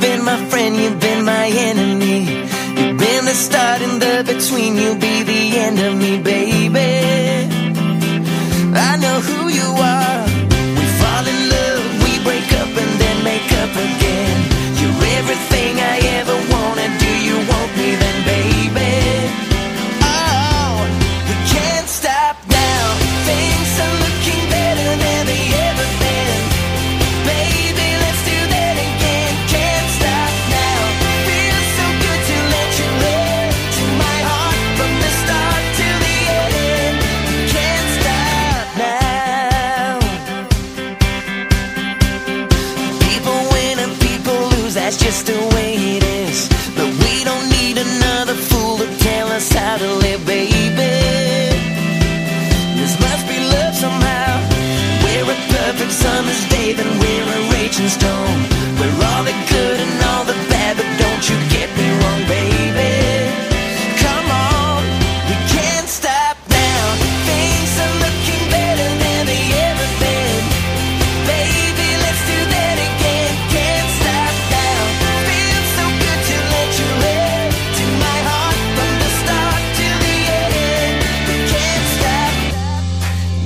You've been my friend, you've been my enemy. You've been the start and the between, you'll be the end of me, baby. that's just the way it is. But we don't need another fool to tell us how to live, baby. This must be love somehow. We're a perfect summer's day, then we're a raging storm.